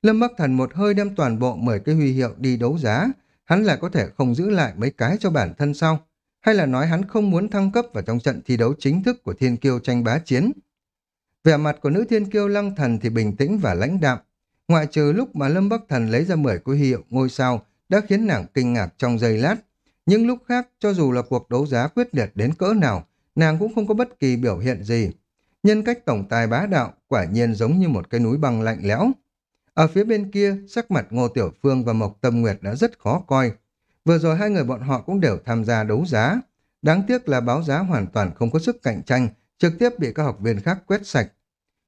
Lâm Bắc Thần một hơi đem toàn bộ 10 cái huy hiệu đi đấu giá, hắn lại có thể không giữ lại mấy cái cho bản thân sau? Hay là nói hắn không muốn thăng cấp vào trong trận thi đấu chính thức của thiên kiêu tranh bá chiến? Vẻ mặt của nữ thiên kiêu lăng thần thì bình tĩnh và lãnh đạm. Ngoại trừ lúc mà Lâm Bắc Thần lấy ra 10 cái huy hiệu ngôi sao đã khiến nàng kinh ngạc trong giây lát. Nhưng lúc khác, cho dù là cuộc đấu giá quyết liệt đến cỡ nào, nàng cũng không có bất kỳ biểu hiện gì. Nhân cách tổng tài bá đạo quả nhiên giống như một cái núi băng lạnh lẽo. Ở phía bên kia, sắc mặt Ngô Tiểu Phương và Mộc Tâm Nguyệt đã rất khó coi. Vừa rồi hai người bọn họ cũng đều tham gia đấu giá. Đáng tiếc là báo giá hoàn toàn không có sức cạnh tranh, trực tiếp bị các học viên khác quét sạch.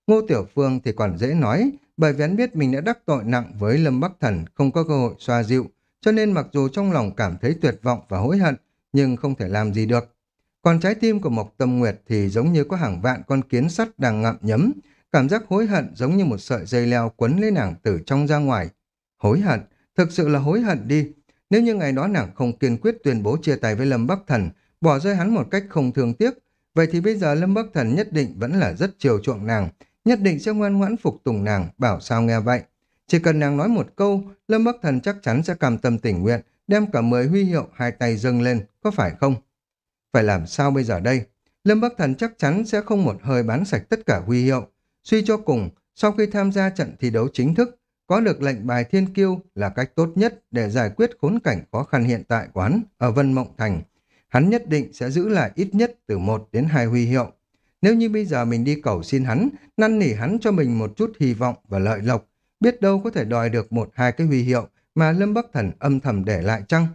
Ngô Tiểu Phương thì còn dễ nói, bởi vì hắn biết mình đã đắc tội nặng với Lâm Bắc Thần, không có cơ hội xoa dịu, cho nên mặc dù trong lòng cảm thấy tuyệt vọng và hối hận, nhưng không thể làm gì được. Còn trái tim của Mộc Tâm Nguyệt thì giống như có hàng vạn con kiến sắt đang ngậm nhấm, cảm giác hối hận giống như một sợi dây leo quấn lấy nàng từ trong ra ngoài. Hối hận, thực sự là hối hận đi. Nếu như ngày đó nàng không kiên quyết tuyên bố chia tay với Lâm Bắc Thần, bỏ rơi hắn một cách không thương tiếc, vậy thì bây giờ Lâm Bắc Thần nhất định vẫn là rất chiều chuộng nàng, nhất định sẽ ngoan ngoãn phục tùng nàng, bảo sao nghe vậy. Chỉ cần nàng nói một câu, Lâm Bắc Thần chắc chắn sẽ cam tâm tình nguyện, đem cả mười huy hiệu hai tay dâng lên, có phải không? Phải làm sao bây giờ đây? Lâm Bắc Thần chắc chắn sẽ không một hơi bán sạch tất cả huy hiệu. Suy cho cùng, sau khi tham gia trận thi đấu chính thức, có được lệnh bài thiên kiêu là cách tốt nhất để giải quyết khốn cảnh khó khăn hiện tại của hắn ở Vân Mộng Thành. Hắn nhất định sẽ giữ lại ít nhất từ một đến hai huy hiệu. Nếu như bây giờ mình đi cầu xin hắn, năn nỉ hắn cho mình một chút hy vọng và lợi lộc, biết đâu có thể đòi được một hai cái huy hiệu mà Lâm Bắc Thần âm thầm để lại chăng?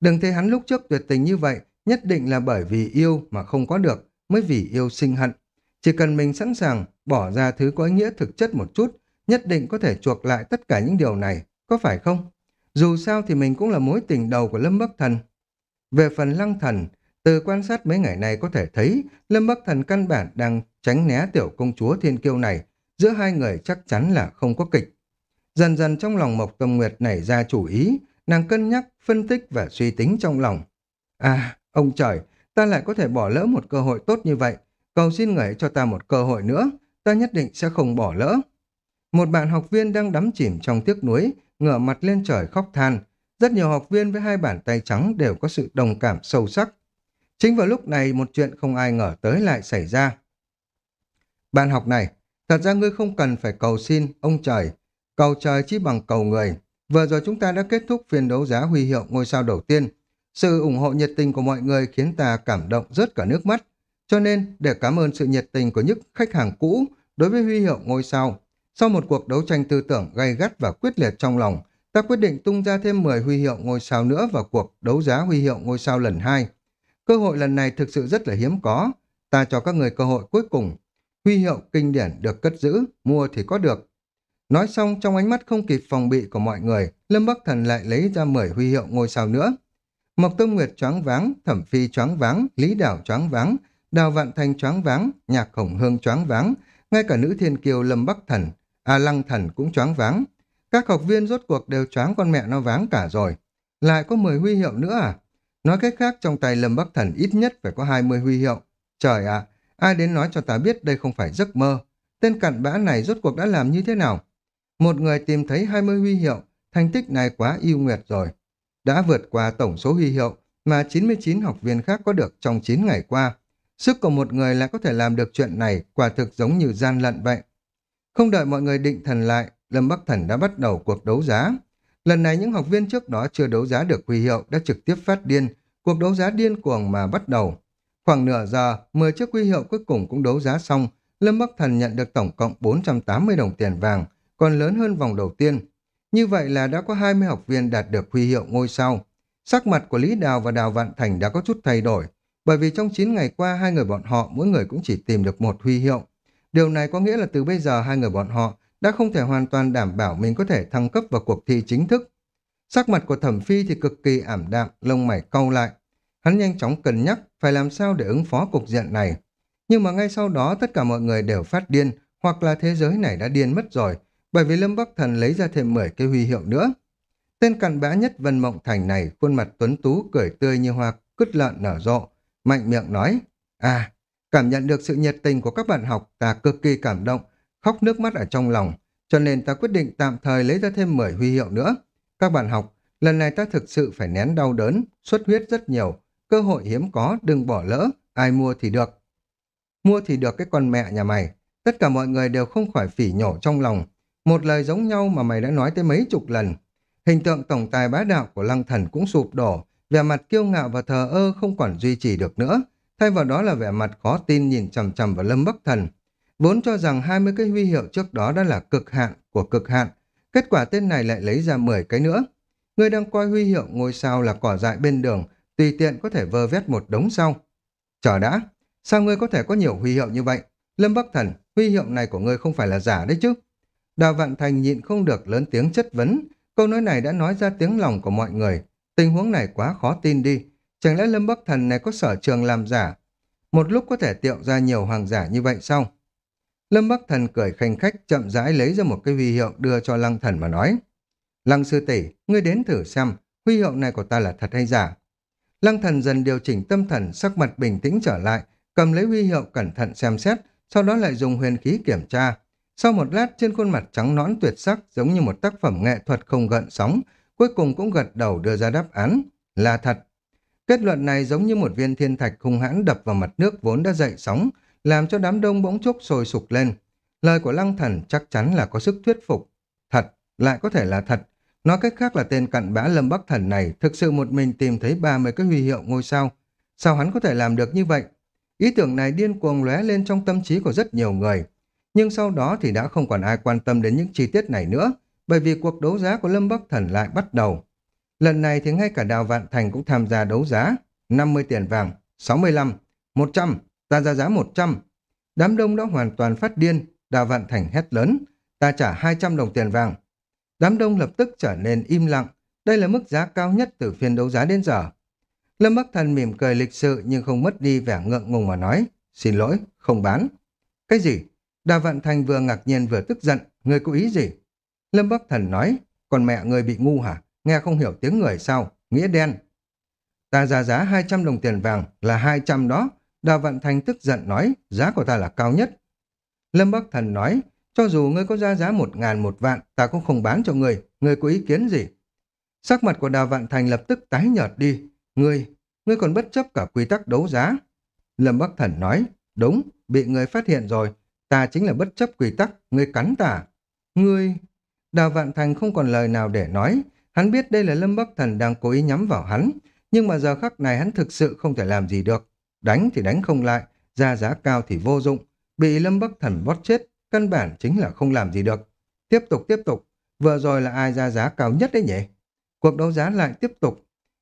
Đừng thấy hắn lúc trước tuyệt tình như vậy, nhất định là bởi vì yêu mà không có được, mới vì yêu sinh hận. Chỉ cần mình sẵn sàng bỏ ra thứ có ý nghĩa thực chất một chút, nhất định có thể chuộc lại tất cả những điều này, có phải không? Dù sao thì mình cũng là mối tình đầu của Lâm Bắc Thần. Về phần lăng thần, từ quan sát mấy ngày này có thể thấy Lâm Bắc Thần căn bản đang tránh né tiểu công chúa thiên kiêu này, giữa hai người chắc chắn là không có kịch. Dần dần trong lòng Mộc Tâm Nguyệt nảy ra chủ ý, nàng cân nhắc, phân tích và suy tính trong lòng. À, ông trời, ta lại có thể bỏ lỡ một cơ hội tốt như vậy, cầu xin người cho ta một cơ hội nữa, ta nhất định sẽ không bỏ lỡ. Một bạn học viên đang đắm chìm trong tiếc nuối, ngửa mặt lên trời khóc than. Rất nhiều học viên với hai bàn tay trắng đều có sự đồng cảm sâu sắc. Chính vào lúc này một chuyện không ai ngờ tới lại xảy ra. Bạn học này, thật ra ngươi không cần phải cầu xin ông trời, cầu trời chỉ bằng cầu người. Vừa rồi chúng ta đã kết thúc phiên đấu giá huy hiệu ngôi sao đầu tiên. Sự ủng hộ nhiệt tình của mọi người khiến ta cảm động rớt cả nước mắt. Cho nên, để cảm ơn sự nhiệt tình của những khách hàng cũ đối với huy hiệu ngôi sao, sau một cuộc đấu tranh tư tưởng gay gắt và quyết liệt trong lòng, ta quyết định tung ra thêm 10 huy hiệu ngôi sao nữa vào cuộc đấu giá huy hiệu ngôi sao lần 2. Cơ hội lần này thực sự rất là hiếm có. Ta cho các người cơ hội cuối cùng. Huy hiệu kinh điển được cất giữ, mua thì có được. Nói xong trong ánh mắt không kịp phòng bị của mọi người, Lâm Bắc Thần lại lấy ra 10 huy hiệu ngôi sao nữa. Mộc Tâm Nguyệt choáng váng, Thẩm Phi choáng váng, Lý Đảo choáng váng, Đào Vạn Thành choáng váng, Nhạc khổng Hương choáng váng, ngay cả nữ thiên kiều Lâm Bắc Thần, A Lăng Thần cũng choáng váng. Các học viên rốt cuộc đều choáng con mẹ nó váng cả rồi. Lại có 10 huy hiệu nữa à? Nói cách khác trong tay Lâm Bắc Thần ít nhất phải có 20 huy hiệu. Trời ạ, ai đến nói cho ta biết đây không phải giấc mơ. Tên cặn bã này rốt cuộc đã làm như thế nào? Một người tìm thấy 20 huy hiệu, thành tích này quá yêu nguyệt rồi. Đã vượt qua tổng số huy hiệu mà 99 học viên khác có được trong 9 ngày qua. Sức của một người lại có thể làm được chuyện này quả thực giống như gian lận vậy. Không đợi mọi người định thần lại, Lâm Bắc Thần đã bắt đầu cuộc đấu giá. Lần này những học viên trước đó chưa đấu giá được huy hiệu đã trực tiếp phát điên, cuộc đấu giá điên cuồng mà bắt đầu. Khoảng nửa giờ, 10 chiếc huy hiệu cuối cùng cũng đấu giá xong, Lâm Bắc Thần nhận được tổng cộng 480 đồng tiền vàng, còn lớn hơn vòng đầu tiên. Như vậy là đã có 20 học viên đạt được huy hiệu ngôi sao. Sắc mặt của Lý Đào và Đào Vạn Thành đã có chút thay đổi, bởi vì trong 9 ngày qua hai người bọn họ mỗi người cũng chỉ tìm được một huy hiệu. Điều này có nghĩa là từ bây giờ hai người bọn họ đã không thể hoàn toàn đảm bảo mình có thể thăng cấp vào cuộc thi chính thức. Sắc mặt của thẩm phi thì cực kỳ ảm đạm, lông mày cau lại. Hắn nhanh chóng cân nhắc phải làm sao để ứng phó cục diện này. Nhưng mà ngay sau đó tất cả mọi người đều phát điên, hoặc là thế giới này đã điên mất rồi, bởi vì Lâm Bắc Thần lấy ra thêm 10 cái huy hiệu nữa. Tên cặn bã nhất Vân Mộng Thành này, khuôn mặt tuấn tú cười tươi như hoa cứt lợn nở rộ, mạnh miệng nói, À, cảm nhận được sự nhiệt tình của các bạn học, ta cực kỳ cảm động, khóc nước mắt ở trong lòng, cho nên ta quyết định tạm thời lấy ra thêm 10 huy hiệu nữa. Các bạn học, lần này ta thực sự phải nén đau đớn, xuất huyết rất nhiều, cơ hội hiếm có, đừng bỏ lỡ, ai mua thì được. Mua thì được cái con mẹ nhà mày, tất cả mọi người đều không khỏi phỉ nhổ trong lòng. Một lời giống nhau mà mày đã nói tới mấy chục lần. Hình tượng tổng tài bá đạo của lăng thần cũng sụp đổ, vẻ mặt kiêu ngạo và thờ ơ không còn duy trì được nữa. Thay vào đó là vẻ mặt khó tin nhìn chằm chằm vào lâm bắc thần. Vốn cho rằng 20 cái huy hiệu trước đó đã là cực hạn của cực hạn. Kết quả tên này lại lấy ra 10 cái nữa. Người đang coi huy hiệu ngôi sao là cỏ dại bên đường, tùy tiện có thể vơ vét một đống sau. Chờ đã, sao ngươi có thể có nhiều huy hiệu như vậy? Lâm Bắc Thần, huy hiệu này của ngươi không phải là giả đấy chứ? Đào Vạn Thành nhịn không được lớn tiếng chất vấn. Câu nói này đã nói ra tiếng lòng của mọi người. Tình huống này quá khó tin đi. Chẳng lẽ Lâm Bắc Thần này có sở trường làm giả? Một lúc có thể tiệu ra nhiều hoàng giả như vậy sao? Lâm Bắc Thần cười khanh khách chậm rãi lấy ra một cái huy hiệu đưa cho Lăng Thần mà nói. Lăng sư tỷ, ngươi đến thử xem, huy hiệu này của ta là thật hay giả. Lăng Thần dần điều chỉnh tâm thần, sắc mặt bình tĩnh trở lại, cầm lấy huy hiệu cẩn thận xem xét, sau đó lại dùng huyền khí kiểm tra. Sau một lát trên khuôn mặt trắng nõn tuyệt sắc giống như một tác phẩm nghệ thuật không gợn sóng, cuối cùng cũng gật đầu đưa ra đáp án, là thật. Kết luận này giống như một viên thiên thạch hung hãn đập vào mặt nước vốn đã dậy sóng, làm cho đám đông bỗng chốc sôi sục lên. Lời của lăng thần chắc chắn là có sức thuyết phục. Thật, lại có thể là thật. Nói cách khác là tên cặn bã Lâm Bắc Thần này thực sự một mình tìm thấy 30 cái huy hiệu ngôi sao. Sao hắn có thể làm được như vậy? Ý tưởng này điên cuồng lóe lên trong tâm trí của rất nhiều người. Nhưng sau đó thì đã không còn ai quan tâm đến những chi tiết này nữa, bởi vì cuộc đấu giá của Lâm Bắc Thần lại bắt đầu. Lần này thì ngay cả Đào Vạn Thành cũng tham gia đấu giá. 50 tiền vàng, 65, 100, ta ra giá 100. Đám đông đã hoàn toàn phát điên, Đào Vạn Thành hét lớn, ta trả 200 đồng tiền vàng. Đám đông lập tức trở nên im lặng, đây là mức giá cao nhất từ phiên đấu giá đến giờ. Lâm Bắc Thần mỉm cười lịch sự nhưng không mất đi vẻ ngượng ngùng mà nói, xin lỗi, không bán. Cái gì? Đào Vạn Thành vừa ngạc nhiên vừa tức giận, người có ý gì? Lâm Bắc Thần nói, còn mẹ người bị ngu hả? Nghe không hiểu tiếng người sao? Nghĩa đen. Ta ra giá 200 đồng tiền vàng là 200 đó. Đào Vạn Thành tức giận nói, giá của ta là cao nhất. Lâm Bắc Thần nói, cho dù ngươi có ra giá một ngàn một vạn, ta cũng không bán cho ngươi, ngươi có ý kiến gì? Sắc mặt của Đào Vạn Thành lập tức tái nhợt đi. Ngươi, ngươi còn bất chấp cả quy tắc đấu giá. Lâm Bắc Thần nói, đúng, bị ngươi phát hiện rồi, ta chính là bất chấp quy tắc, ngươi cắn ta. Ngươi... Đào Vạn Thành không còn lời nào để nói, hắn biết đây là Lâm Bắc Thần đang cố ý nhắm vào hắn, nhưng mà giờ khắc này hắn thực sự không thể làm gì được. Đánh thì đánh không lại, ra giá cao thì vô dụng, bị Lâm Bắc Thần bót chết, căn bản chính là không làm gì được. Tiếp tục tiếp tục, vừa rồi là ai ra giá cao nhất đấy nhỉ? Cuộc đấu giá lại tiếp tục.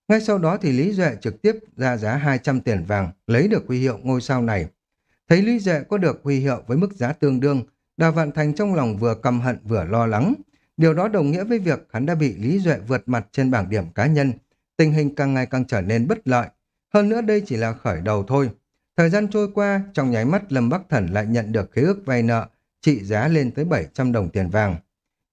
Ngay sau đó thì Lý Duệ trực tiếp ra giá 200 tiền vàng, lấy được huy hiệu ngôi sao này. Thấy Lý Duệ có được huy hiệu với mức giá tương đương, Đào Vạn Thành trong lòng vừa căm hận vừa lo lắng. Điều đó đồng nghĩa với việc hắn đã bị Lý Duệ vượt mặt trên bảng điểm cá nhân. Tình hình càng ngày càng trở nên bất lợi. Hơn nữa đây chỉ là khởi đầu thôi. Thời gian trôi qua, trong nháy mắt Lâm Bắc Thần lại nhận được khế ước vay nợ, trị giá lên tới 700 đồng tiền vàng.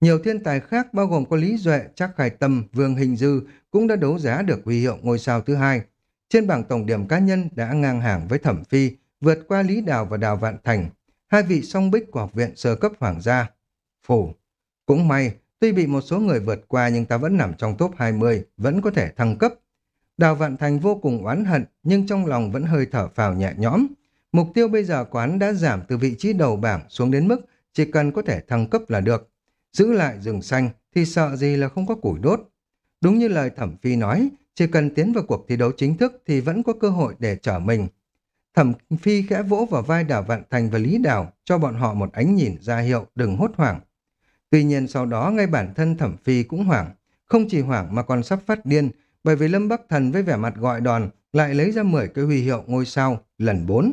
Nhiều thiên tài khác bao gồm có Lý Duệ, Trác Khai Tâm, Vương Hình Dư cũng đã đấu giá được huy hiệu ngôi sao thứ hai. Trên bảng tổng điểm cá nhân đã ngang hàng với Thẩm Phi, vượt qua Lý Đào và Đào Vạn Thành, hai vị song bích của học viện sơ cấp hoàng gia. Phủ. Cũng may, tuy bị một số người vượt qua nhưng ta vẫn nằm trong top 20, vẫn có thể thăng cấp. Đào Vạn Thành vô cùng oán hận nhưng trong lòng vẫn hơi thở phào nhẹ nhõm. Mục tiêu bây giờ quán đã giảm từ vị trí đầu bảng xuống đến mức chỉ cần có thể thăng cấp là được. Giữ lại rừng xanh thì sợ gì là không có củi đốt. Đúng như lời Thẩm Phi nói, chỉ cần tiến vào cuộc thi đấu chính thức thì vẫn có cơ hội để trở mình. Thẩm Phi khẽ vỗ vào vai Đào Vạn Thành và Lý Đào cho bọn họ một ánh nhìn ra hiệu đừng hốt hoảng. Tuy nhiên sau đó ngay bản thân Thẩm Phi cũng hoảng, không chỉ hoảng mà còn sắp phát điên bởi vì Lâm Bắc Thần với vẻ mặt gọi đòn lại lấy ra 10 cái huy hiệu ngôi sao lần 4.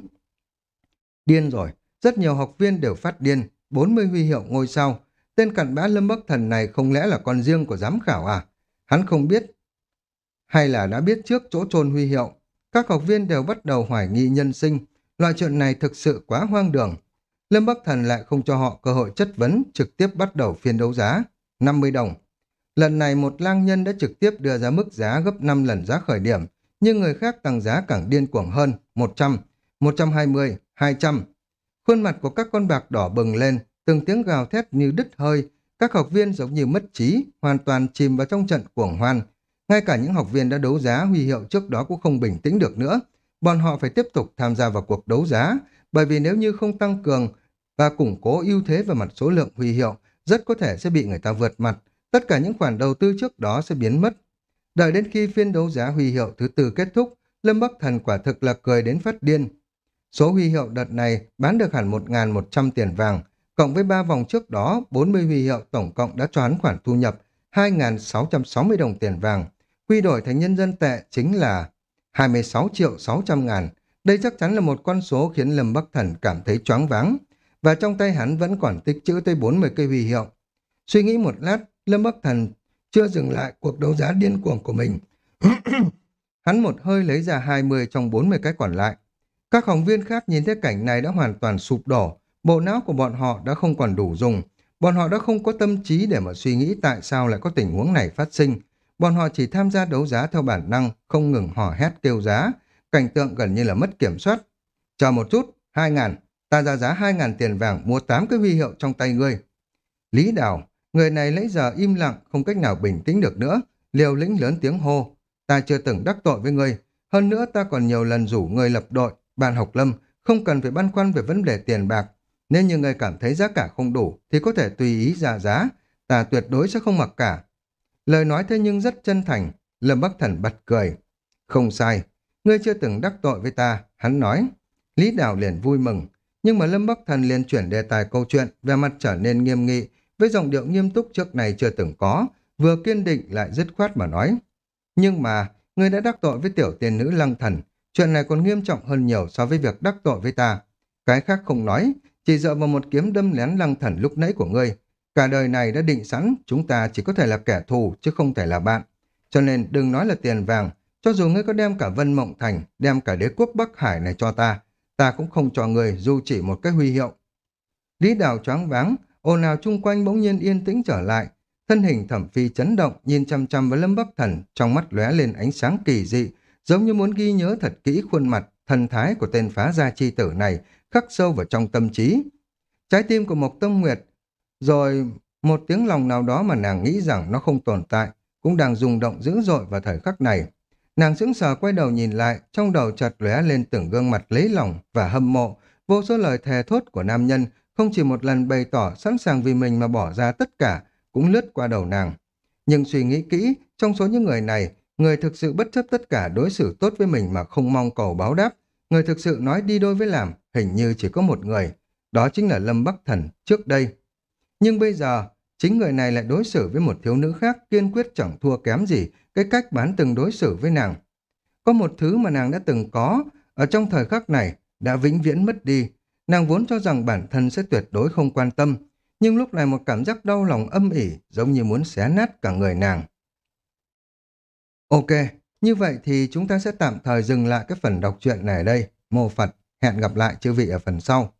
Điên rồi, rất nhiều học viên đều phát điên, 40 huy hiệu ngôi sao. Tên cặn bã Lâm Bắc Thần này không lẽ là con riêng của giám khảo à? Hắn không biết. Hay là đã biết trước chỗ trôn huy hiệu. Các học viên đều bắt đầu hoài nghi nhân sinh. Loại chuyện này thực sự quá hoang đường. Lâm Bắc Thần lại không cho họ cơ hội chất vấn, trực tiếp bắt đầu phiên đấu giá. 50 đồng. Lần này một lang nhân đã trực tiếp đưa ra mức giá gấp 5 lần giá khởi điểm, nhưng người khác tăng giá càng điên cuồng hơn, 100. 120, 200. Khuôn mặt của các con bạc đỏ bừng lên, từng tiếng gào thét như đứt hơi. Các học viên giống như mất trí, hoàn toàn chìm vào trong trận cuồng hoan. Ngay cả những học viên đã đấu giá huy hiệu trước đó cũng không bình tĩnh được nữa. Bọn họ phải tiếp tục tham gia vào cuộc đấu giá, bởi vì nếu như không tăng cường và củng cố ưu thế về mặt số lượng huy hiệu, rất có thể sẽ bị người ta vượt mặt. Tất cả những khoản đầu tư trước đó sẽ biến mất. Đợi đến khi phiên đấu giá huy hiệu thứ tư kết thúc, Lâm Bắc Thần quả thực là cười đến phát điên. Số huy hiệu đợt này bán được hẳn 1.100 tiền vàng, cộng với 3 vòng trước đó, 40 huy hiệu tổng cộng đã cho hắn khoản thu nhập 2.660 đồng tiền vàng. Quy đổi thành nhân dân tệ chính là 26 triệu 600 ngàn. Đây chắc chắn là một con số khiến Lâm Bắc Thần cảm thấy choáng váng. Và trong tay hắn vẫn còn tích trữ tới 40 cây huy hiệu. Suy nghĩ một lát, Lâm Bắc Thần chưa dừng lại cuộc đấu giá điên cuồng của mình. hắn một hơi lấy ra 20 trong 40 cái còn lại. Các học viên khác nhìn thấy cảnh này đã hoàn toàn sụp đổ, bộ não của bọn họ đã không còn đủ dùng. Bọn họ đã không có tâm trí để mà suy nghĩ tại sao lại có tình huống này phát sinh. Bọn họ chỉ tham gia đấu giá theo bản năng, không ngừng hò hét kêu giá. Cảnh tượng gần như là mất kiểm soát. Chờ một chút, hai ngàn. Ta ra giá hai ngàn tiền vàng mua tám cái huy hiệu trong tay ngươi. Lý Đào, người này lấy giờ im lặng, không cách nào bình tĩnh được nữa. Liều lĩnh lớn tiếng hô. Ta chưa từng đắc tội với ngươi. Hơn nữa ta còn nhiều lần rủ ngươi lập đội. Bạn học lâm, không cần phải băn khoăn về vấn đề tiền bạc. Nếu như người cảm thấy giá cả không đủ thì có thể tùy ý ra giá. Ta tuyệt đối sẽ không mặc cả. Lời nói thế nhưng rất chân thành. Lâm Bắc Thần bật cười. Không sai. Ngươi chưa từng đắc tội với ta. Hắn nói. Lý Đào liền vui mừng. Nhưng mà Lâm Bắc Thần liền chuyển đề tài câu chuyện về mặt trở nên nghiêm nghị với giọng điệu nghiêm túc trước này chưa từng có vừa kiên định lại dứt khoát mà nói. Nhưng mà, ngươi đã đắc tội với tiểu tiên nữ lăng thần, chuyện này còn nghiêm trọng hơn nhiều so với việc đắc tội với ta. Cái khác không nói, chỉ dựa vào một kiếm đâm lén lăng thần lúc nãy của ngươi. Cả đời này đã định sẵn, chúng ta chỉ có thể là kẻ thù chứ không thể là bạn. Cho nên đừng nói là tiền vàng, cho dù ngươi có đem cả Vân Mộng Thành, đem cả đế quốc Bắc Hải này cho ta, ta cũng không cho ngươi dù chỉ một cái huy hiệu. Lý Đào choáng váng, ồn ào chung quanh bỗng nhiên yên tĩnh trở lại, Thân hình thẩm phi chấn động, nhìn chăm chăm vào Lâm Bắc Thần, trong mắt lóe lên ánh sáng kỳ dị, giống như muốn ghi nhớ thật kỹ khuôn mặt, thần thái của tên phá gia chi tử này, khắc sâu vào trong tâm trí. Trái tim của Mộc tâm Nguyệt, rồi một tiếng lòng nào đó mà nàng nghĩ rằng nó không tồn tại, cũng đang rung động dữ dội vào thời khắc này. Nàng sững sờ quay đầu nhìn lại, trong đầu chợt lóe lên từng gương mặt lấy lòng và hâm mộ, vô số lời thề thốt của nam nhân không chỉ một lần bày tỏ sẵn sàng vì mình mà bỏ ra tất cả, cũng lướt qua đầu nàng. Nhưng suy nghĩ kỹ, trong số những người này, người thực sự bất chấp tất cả đối xử tốt với mình mà không mong cầu báo đáp, người thực sự nói đi đôi với làm, hình như chỉ có một người, đó chính là Lâm Bắc Thần trước đây. Nhưng bây giờ, chính người này lại đối xử với một thiếu nữ khác kiên quyết chẳng thua kém gì cái cách bán từng đối xử với nàng. Có một thứ mà nàng đã từng có, ở trong thời khắc này, đã vĩnh viễn mất đi. Nàng vốn cho rằng bản thân sẽ tuyệt đối không quan tâm, nhưng lúc này một cảm giác đau lòng âm ỉ giống như muốn xé nát cả người nàng. Ok, như vậy thì chúng ta sẽ tạm thời dừng lại cái phần đọc truyện này ở đây. Mô Phật, hẹn gặp lại chư vị ở phần sau.